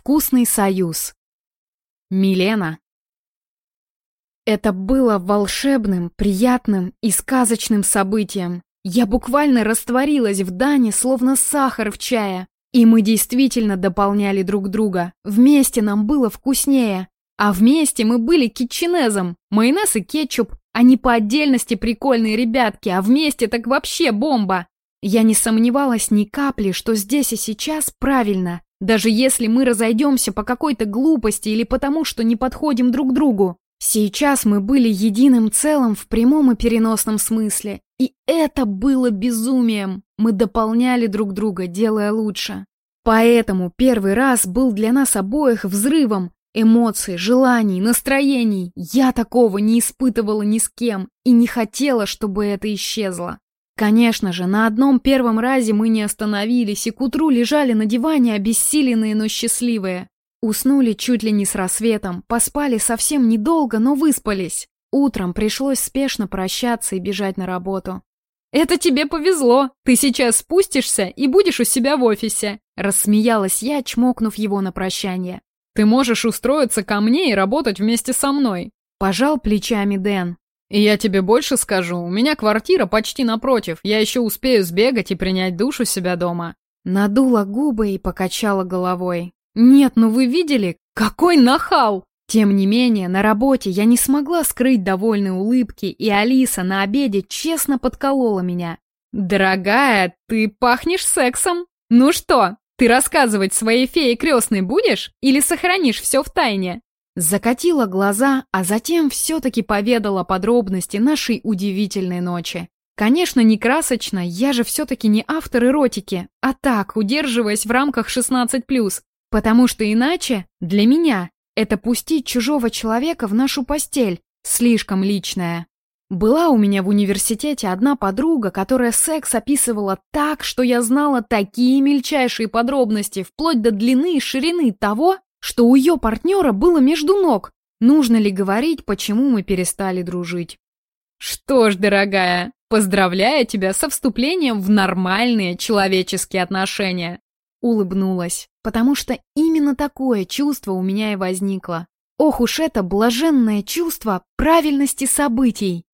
Вкусный союз. Милена. Это было волшебным, приятным и сказочным событием. Я буквально растворилась в Дане, словно сахар в чае. И мы действительно дополняли друг друга. Вместе нам было вкуснее. А вместе мы были китченезом. Майонез и кетчуп. Они по отдельности прикольные ребятки, а вместе так вообще бомба. Я не сомневалась ни капли, что здесь и сейчас правильно. Даже если мы разойдемся по какой-то глупости или потому, что не подходим друг другу. Сейчас мы были единым целым в прямом и переносном смысле. И это было безумием. Мы дополняли друг друга, делая лучше. Поэтому первый раз был для нас обоих взрывом. Эмоций, желаний, настроений. Я такого не испытывала ни с кем и не хотела, чтобы это исчезло. Конечно же, на одном первом разе мы не остановились и к утру лежали на диване обессиленные, но счастливые. Уснули чуть ли не с рассветом, поспали совсем недолго, но выспались. Утром пришлось спешно прощаться и бежать на работу. «Это тебе повезло! Ты сейчас спустишься и будешь у себя в офисе!» Рассмеялась я, чмокнув его на прощание. «Ты можешь устроиться ко мне и работать вместе со мной!» Пожал плечами Дэн. И я тебе больше скажу, у меня квартира почти напротив, я еще успею сбегать и принять душ у себя дома». Надула губы и покачала головой. «Нет, ну вы видели? Какой нахал!» Тем не менее, на работе я не смогла скрыть довольной улыбки, и Алиса на обеде честно подколола меня. «Дорогая, ты пахнешь сексом. Ну что, ты рассказывать своей фее крестной будешь или сохранишь все в тайне?» Закатила глаза, а затем все-таки поведала подробности нашей удивительной ночи. Конечно, не красочно, я же все-таки не автор эротики, а так, удерживаясь в рамках 16+, потому что иначе, для меня, это пустить чужого человека в нашу постель, слишком личное. Была у меня в университете одна подруга, которая секс описывала так, что я знала такие мельчайшие подробности, вплоть до длины и ширины того, что у ее партнера было между ног. Нужно ли говорить, почему мы перестали дружить? Что ж, дорогая, поздравляю тебя со вступлением в нормальные человеческие отношения. Улыбнулась, потому что именно такое чувство у меня и возникло. Ох уж это блаженное чувство правильности событий.